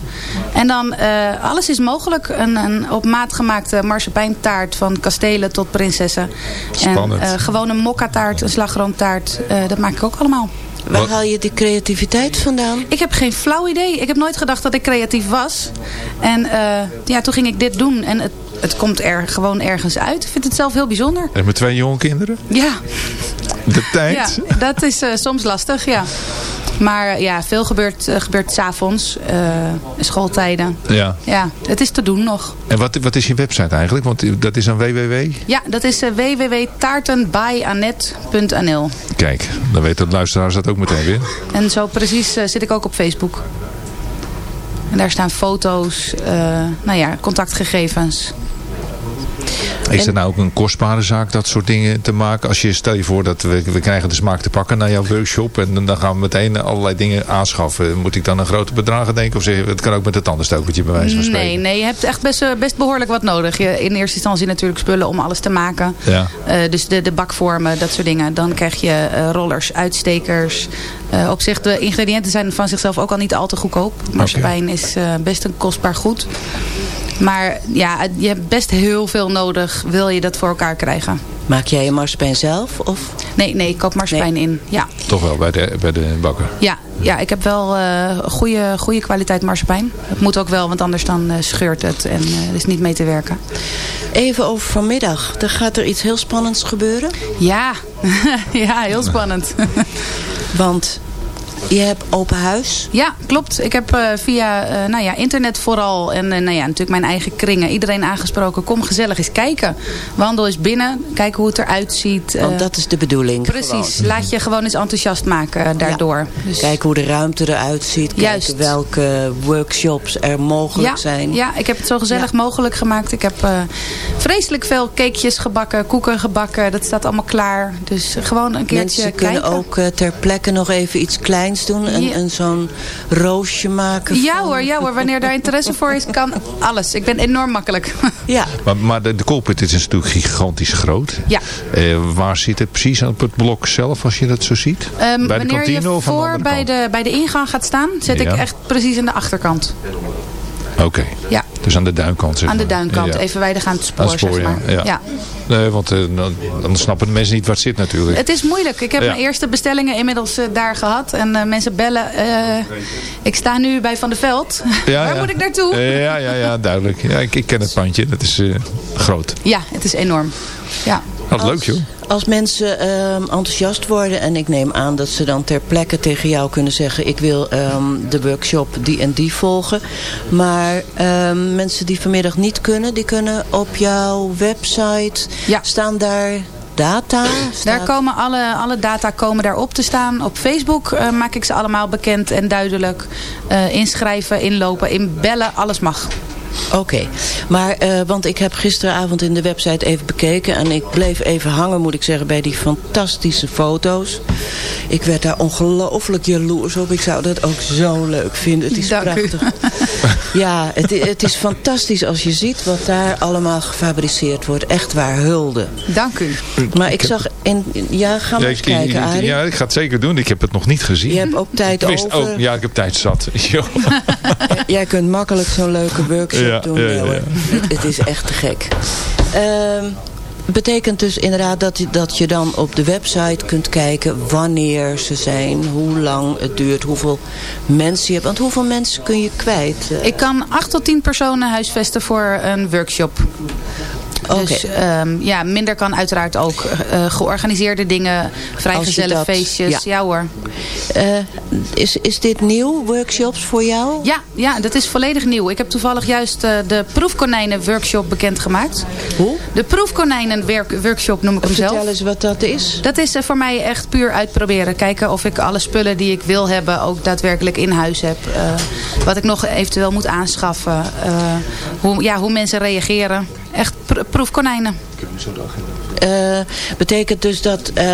En dan, uh, alles is mogelijk. Een, een op maat gemaakte marsepeintaart van kastelen tot prinsessen. Spannend. En uh, gewoon een mokka taart, een slagroomtaart, uh, dat maak ik ook allemaal. Waar haal je die creativiteit vandaan? Ik heb geen flauw idee. Ik heb nooit gedacht dat ik creatief was. En uh, ja, toen ging ik dit doen. En het, het komt er gewoon ergens uit. Ik vind het zelf heel bijzonder. En met twee jonge kinderen? Ja. De tijd? Ja, dat is uh, soms lastig, ja. Maar ja, veel gebeurt, uh, gebeurt s'avonds, uh, schooltijden. Ja. Ja, het is te doen nog. En wat, wat is je website eigenlijk? Want dat is een www? Ja, dat is uh, www.taartenbyanet.nl Kijk, dan weten de luisteraars dat ook meteen weer. En zo precies zit ik ook op Facebook. En daar staan foto's, nou ja, contactgegevens. Is dat nou ook een kostbare zaak, dat soort dingen te maken? Als je, stel je voor dat we, we krijgen de smaak te pakken naar jouw workshop en dan- gaan we meteen allerlei dingen aanschaffen. Moet ik dan aan grote bedragen denken? Of zeg je, het kan ook met het tandenstokertje bij wijze van spreken? Nee, nee, je hebt echt best, eh, best behoorlijk wat nodig. Je, in eerste instantie natuurlijk spullen om alles te maken. Ja. Eh, dus de, de bakvormen, dat soort dingen. Dan krijg je eh, rollers, uitstekers. Op zich, de ingrediënten zijn van zichzelf ook al niet al te goedkoop. Marsepein is eh, best een kostbaar goed. Maar ja, je hebt best heel veel nodig, wil je dat voor elkaar krijgen. Maak jij je marsepein zelf? Of? Nee, nee, ik koop marsepein in. Ja. Toch wel bij de, bij de bakker. Ja, ja, ik heb wel eh, goede, goede kwaliteit marsepein. Het moet ook wel, want anders dan eh, scheurt het en eh, er is niet mee te werken. Even over vanmiddag. Er gaat er iets heel spannends gebeuren? Ja, ja heel spannend. Want je hebt open huis. Ja, klopt. Ik heb eh, via eh, nou ja, internet vooral en eh, nou ja, natuurlijk mijn eigen kringen iedereen aangesproken. Kom gezellig eens kijken. Wandel eens binnen. Kijken hoe het eruit ziet. Want dat is de bedoeling. Precies. Laat je gewoon eens enthousiast maken daardoor. Dus, Kijken hoe de ruimte eruit ziet. Juist. Kijken welke workshops er mogelijk ja, zijn. Ja, ik heb het zo gezellig mogelijk gemaakt. Ik heb vreselijk veel cakejes gebakken, koeken gebakken. Dat staat allemaal klaar. Dus gewoon een keertje Mensen kijken. kunnen ook ter plekke nog even iets kleins doen. En, Ja. en zo'n roosje maken. Ja van- hoor, ja hoor. Wanneer daar interesse voor is, kan alles. Ik ben enorm makkelijk. Ja. Maar, maar de, de koolput is natuurlijk gigantisch groot. Ja. Eh, waar zit het precies op het blok zelf als je dat zo ziet? Ehm, bij de wanneer kantine je of de voor bij de, bij de ingang gaat staan, zet ik echt precies aan de achterkant. Oké. Ja. Dus aan de duinkant. zeg Aan de duinkant, Ja. evenwijdig aan het spoor, Aan het spoor, zeg maar. ja. ja. Nee, want eh, dan, dan snappen de mensen niet wat zit natuurlijk. Het is moeilijk. Ik heb mijn eerste bestellingen inmiddels eh, daar gehad. En eh, mensen bellen. ik sta nu bij Van der Veld. Ja, Waar moet ik naartoe? Ja, ja, ja, duidelijk. Ja, ik, ik ken het pandje. Dat is groot. Ja, het is enorm. Ja. Wat leuk joh. Als mensen ehm, enthousiast worden en ik neem aan dat ze dan ter plekke tegen jou kunnen zeggen... ik wil ehm, de workshop die en die volgen. Maar ehm, mensen die vanmiddag niet kunnen, die kunnen op jouw website... staan daar data? Daar komen alle, alle data komen daarop te staan. Op Facebook eh, maak ik ze allemaal bekend en duidelijk. Eh, inschrijven, inlopen, inbellen, alles mag. Oké, maar eh, want ik heb gisteravond in de website even bekeken en ik bleef even hangen moet ik zeggen bij die fantastische foto's. Ik werd daar ongelooflijk jaloers op. Ik zou dat ook zo leuk vinden. Het is Dank u. Ja, het, het is fantastisch als je ziet wat daar allemaal gefabriceerd wordt. Echt waar, hulde. Dank u. Maar ik zag, in, ja ga maar Ja, eens ik, kijken Arie. ja, ik ga het zeker doen. Ik heb het nog niet gezien. Je hebt ook tijd Ik wist over. ook, ja, ik heb tijd zat. Jo. Jij kunt makkelijk zo'n leuke workshop Ja, doen. ja. Het, het is echt te gek. Ehm, betekent dus inderdaad dat je, dat je dan op de website kunt kijken wanneer ze zijn, hoe lang het duurt, hoeveel mensen je hebt. Want hoeveel mensen kun je kwijt? eh? Ik kan 8 tot 10 personen huisvesten voor een workshop. Dus ehm, ja, minder kan uiteraard ook eh, georganiseerde dingen, vrijgezellen feestjes. ja. Ja. hoor. Eh, is, is dit nieuw, workshops voor jou? Ja, ja, dat is volledig nieuw. Ik heb toevallig juist eh, de proefkonijnen workshop bekendgemaakt. Hoe? De proefkonijnen werk- workshop noem ik hem zelf. Vertel eens wat dat is. Dat is eh, voor mij echt puur uitproberen. Kijken of ik alle spullen die ik wil hebben ook daadwerkelijk in huis heb. Eh, wat ik nog eventueel moet aanschaffen. Eh, hoe, ja, hoe mensen reageren. Echt pr- proefkonijnen. Eh, betekent dus dat, eh,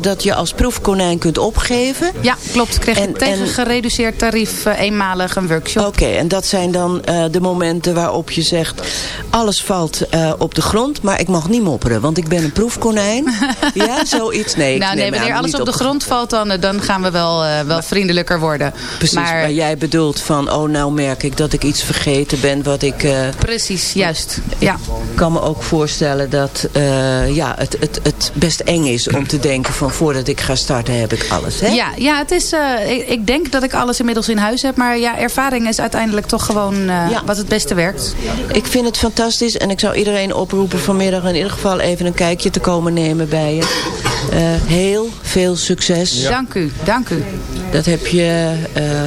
dat je als proefkonijn kunt opgeven? Ja, klopt. Ik kreeg En- tegen en- gereduceerd tarief eh, eenmalig een workshop. Oké, en dat zijn dan eh, de momenten waarop je zegt... alles valt eh, op de grond, maar ik mag niet mopperen, want ik ben een proefkonijn. ja, zoiets? Nee, nou, nee, wanneer alles op de grond valt, dan, dan gaan we wel, eh, wel vriendelijker worden. Precies, maar, jij bedoelt van, oh nou merk ik dat ik iets vergeten ben wat ik... eh, Precies, juist. Ja. Ik kan me ook voorstellen dat eh, ja, het, het, het best eng is om te denken van voordat ik ga starten heb ik alles. Hè? Ja, ja het is, eh, ik, ik denk dat ik alles inmiddels in huis heb. Maar ja, ervaring is uiteindelijk toch gewoon eh, wat het beste werkt. Ik vind het fantastisch en ik zou iedereen oproepen vanmiddag in ieder geval even een kijkje te komen nemen bij je. Heel veel succes. Dank u, dank u. Dat heb je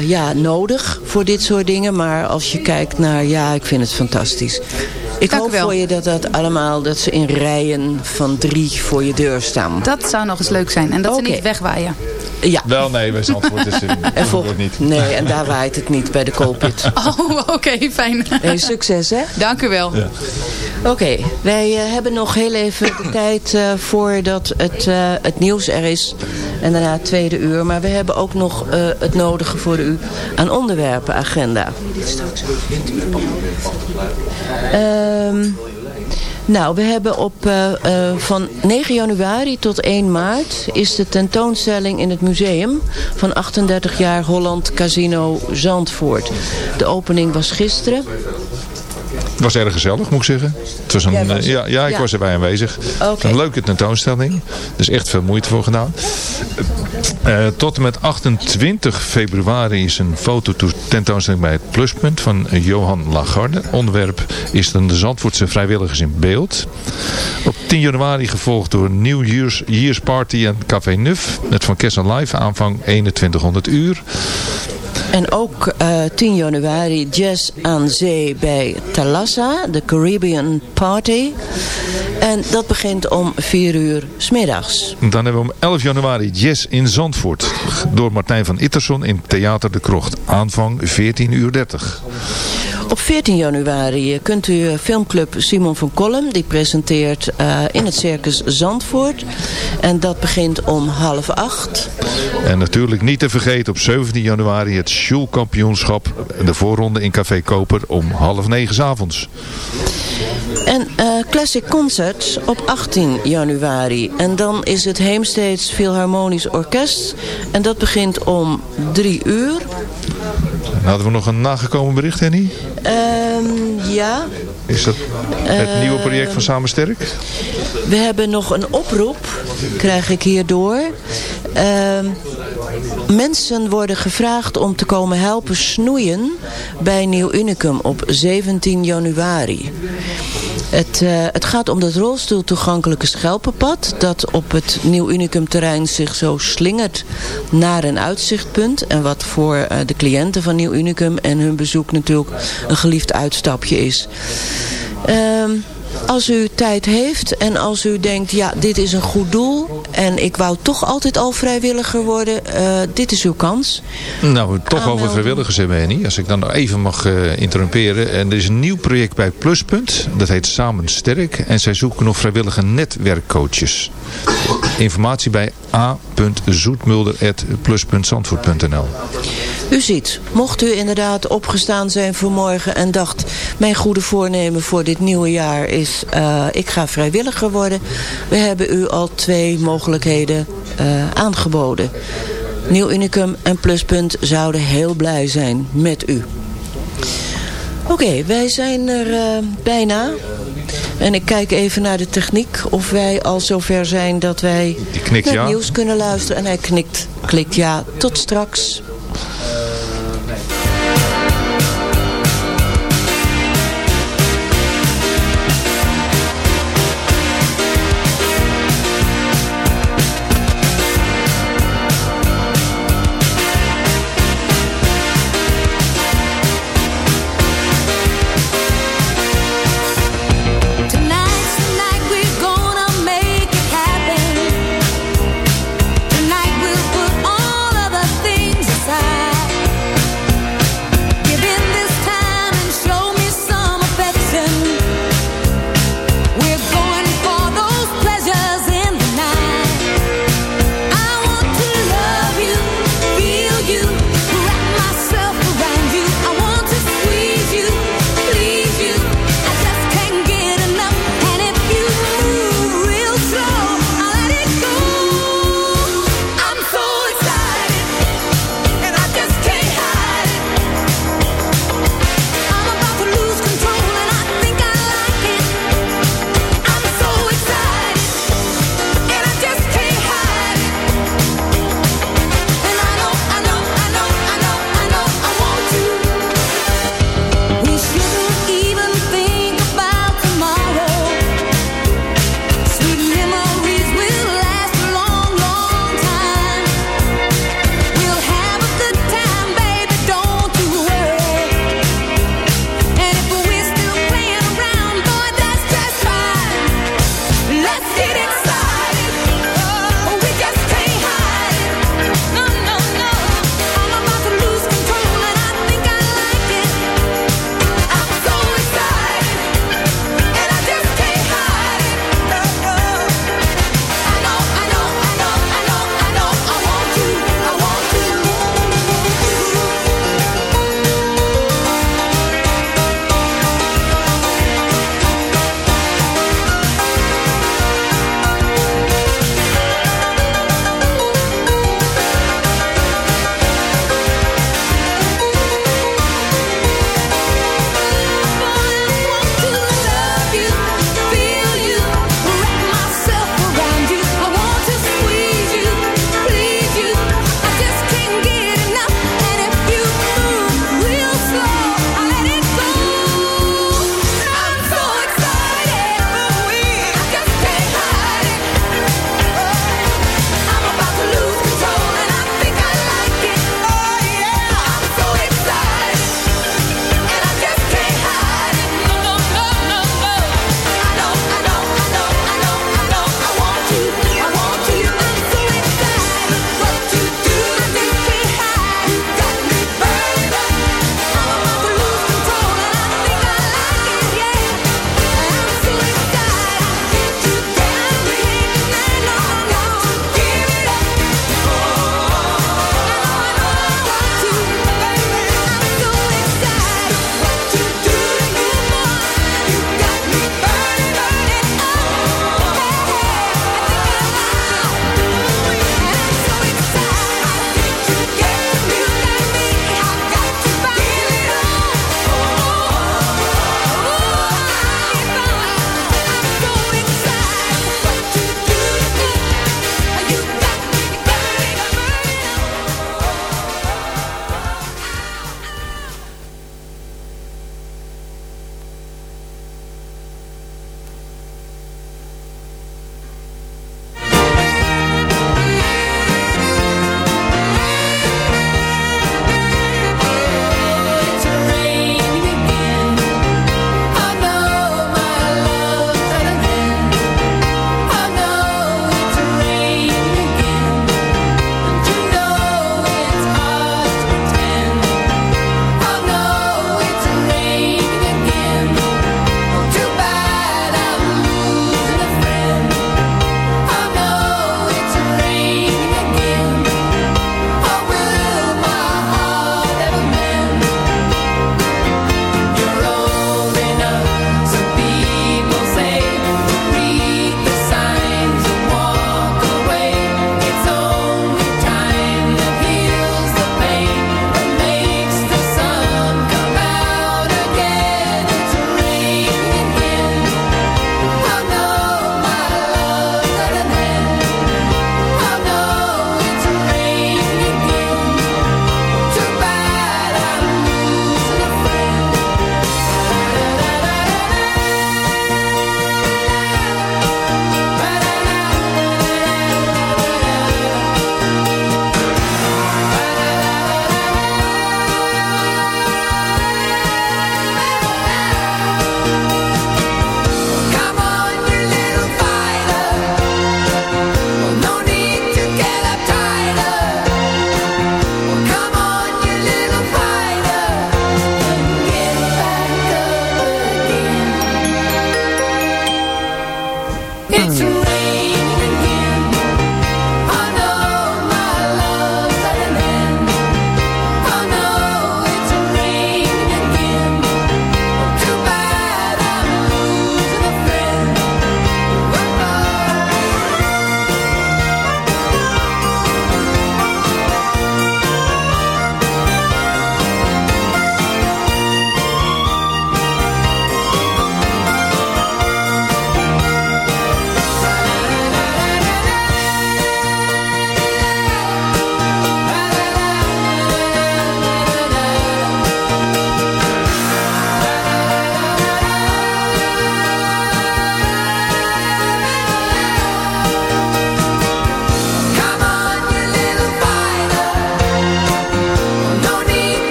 ja, nodig voor dit soort dingen. Maar als je kijkt naar, ja, ik vind het fantastisch. Ik Dank hoop wel. voor je dat dat allemaal, dat ze in rijen van drie voor je deur staan. Dat zou nog eens leuk zijn. En dat ze niet wegwaaien. Ja. Wel, nee, bij Zandvoort is het Zandvoort niet. Nee, en daar waait het niet bij de koolpit. Oh, oké, fijn. Hey, succes hè? Dank u wel. Ja. Oké, wij eh, hebben nog heel even de tijd eh, voordat het, eh, het nieuws er is. En daarna het tweede uur. Maar we hebben ook nog eh, het nodige voor u aan onderwerpenagenda. Ehm nou, we hebben op eh, eh, van 9 januari tot 1 maart is de tentoonstelling in het museum van 38 jaar Holland Casino Zandvoort. De opening was gisteren. Het was erg gezellig, moet ik zeggen. Het was een, was eh, ja, ja, ik Ja. was erbij aanwezig. Een leuke tentoonstelling. Er is echt veel moeite voor gedaan. Eh, tot en met 28 februari is een fototentoonstelling bij het Pluspunt van eh, Johan Lagarde. Onderwerp is dan de Zandvoortse vrijwilligers in beeld. Op 10 januari gevolgd door New Year's, Year's Party en Café Nuf. Met Van Kessel Live aanvang 2100 uur. En ook eh, 10 januari jazz aan zee bij Thalassa, de Caribbean Party. En dat begint om 4 uur smiddags. Dan hebben we om 11 januari Jazz in Zandvoort. Door Martijn van Itterson in Theater de Krocht. Aanvang 14 uur 30. Op 14 januari eh, kunt u eh, filmclub Simon van Kolm. Die presenteert eh, in het Circus Zandvoort. En dat begint om half acht. En natuurlijk niet te vergeten op 17 januari het Sjoelkampioenschap. De voorronde in Café Koper om half negen 's avonds. En Classic Concerts op 18 januari. En dan is het Heemsteeds Philharmonisch Orkest. En dat begint om 3 uur. Hadden we nog een nagekomen bericht, Henny. Ehm, ja, Is dat het Eh, nieuwe project van Samen Sterk? we hebben nog een oproep, krijg ik hierdoor. Ehm mensen worden gevraagd om te komen helpen snoeien bij Nieuw Unicum op 17 januari. Het, eh, het gaat om het rolstoeltoegankelijke schelpenpad... dat op het Nieuw Unicum terrein zich zo slingert naar een uitzichtpunt. En wat voor eh, de cliënten van Nieuw Unicum en hun bezoek natuurlijk een geliefd uitstapje is. Ehm, als u tijd heeft en als u denkt, ja, dit is een goed doel... en ik wou toch altijd al vrijwilliger worden, eh, dit is uw kans. Nou, we toch over vrijwilligers hebben, Henny. Als ik dan nog even mag eh interrumperen. En er is een nieuw project bij Pluspunt. Dat heet Samen Sterk. En zij zoeken nog vrijwillige netwerkcoaches. Informatie bij a.zoetmulder.plus.zandvoort.nl U ziet, mocht u inderdaad opgestaan zijn voor morgen en dacht... mijn goede voornemen voor dit nieuwe jaar is, eh, ik ga vrijwilliger worden. We hebben u al twee mogelijkheden eh, aangeboden. Nieuw Unicum en Pluspunt zouden heel blij zijn met u. Oké, wij zijn er eh, bijna. En ik kijk even naar de techniek of wij al zover zijn dat wij knikt naar het ja. nieuws kunnen luisteren. En hij knikt, klikt ja. Tot straks.